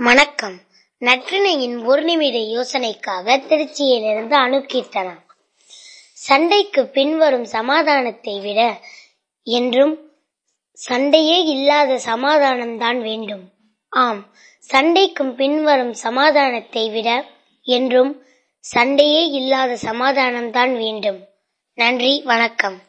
வணக்கம். நற்றினையின் ஒரு நிமிட யோசனைக்காக திருச்சியிலிருந்து அணுகீர்த்தனா சண்டைக்கு பின்வரும் சமாதானத்தை விட என்றும் சண்டையே இல்லாத சமாதானம்தான் வேண்டும். ஆம் சண்டைக்கும் பின்வரும் சமாதானத்தை விட என்றும் சண்டையே இல்லாத சமாதானம்தான் வேண்டும். நன்றி வணக்கம்.